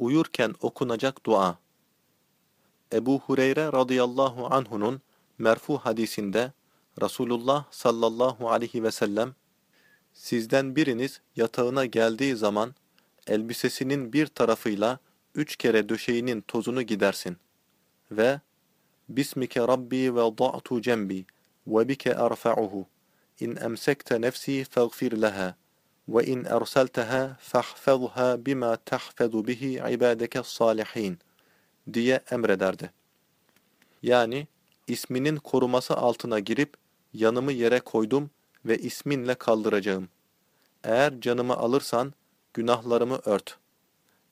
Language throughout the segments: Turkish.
Uyurken okunacak dua. Ebu Hureyre radıyallahu anhunun merfu hadisinde Resulullah sallallahu aleyhi ve sellem Sizden biriniz yatağına geldiği zaman elbisesinin bir tarafıyla üç kere döşeğinin tozunu gidersin ve Bismike Rabbi ve da'tu cembi ve bike erfa'uhu in emsekte nefsi feğfir leha in erselteha fahfazha bima tahfazu bihi ibadeke salihin diye emrederdi. Yani isminin koruması altına girip yanımı yere koydum ve isminle kaldıracağım. Eğer canımı alırsan günahlarımı ört.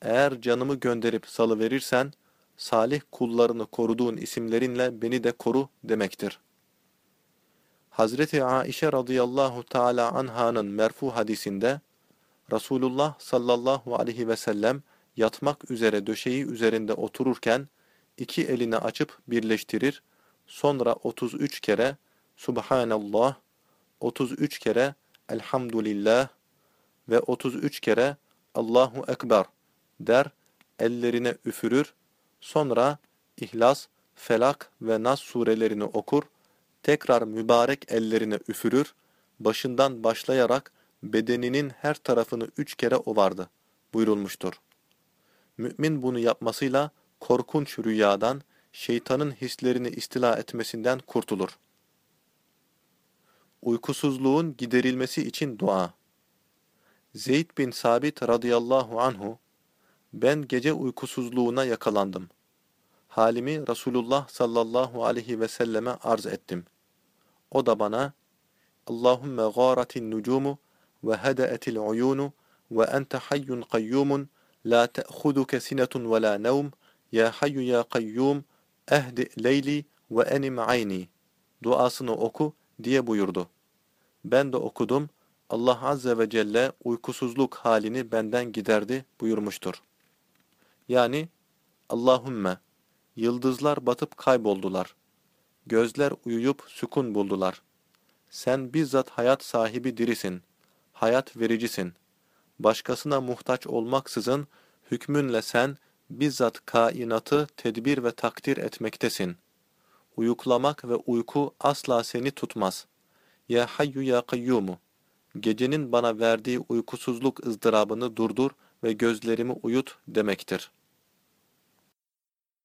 Eğer canımı gönderip salıverirsen salih kullarını koruduğun isimlerinle beni de koru demektir. Hazreti Aişe radıyallahu teala anhanın merfu hadisinde Resulullah sallallahu aleyhi ve sellem yatmak üzere döşeği üzerinde otururken iki elini açıp birleştirir, sonra 33 kere Subhanallah, 33 kere Elhamdülillah ve 33 kere Allahu Ekber der, ellerine üfürür, sonra İhlas, Felak ve Nas surelerini okur, tekrar mübarek ellerine üfürür, başından başlayarak bedeninin her tarafını üç kere ovardı buyurulmuştur. Mümin bunu yapmasıyla korkunç rüyadan, şeytanın hislerini istila etmesinden kurtulur. Uykusuzluğun giderilmesi için dua. Zeyd bin Sabit radıyallahu anhu, ben gece uykusuzluğuna yakalandım. Halimi Resulullah sallallahu aleyhi ve selleme arz ettim. O da bana, Allahümme gâratin nucumu ve hedeetil uyunu ve ente hayyun kayyumun la te'huduke sinetun ve la nevm ya hayyu ya kayyum ehdi leyli ve enim ayni duasını oku diye buyurdu. Ben de okudum. Allah Azze ve Celle uykusuzluk halini benden giderdi buyurmuştur. Yani Allahümme yıldızlar batıp kayboldular. Gözler uyuyup sükun buldular. Sen bizzat hayat sahibi dirisin. Hayat vericisin. Başkasına muhtaç olmaksızın hükmünle sen bizzat kainatı tedbir ve takdir etmektesin. Uyuklamak ve uyku asla seni tutmaz. Ya hayyu ya kayyumu. Gecenin bana verdiği uykusuzluk ızdırabını durdur ve gözlerimi uyut demektir.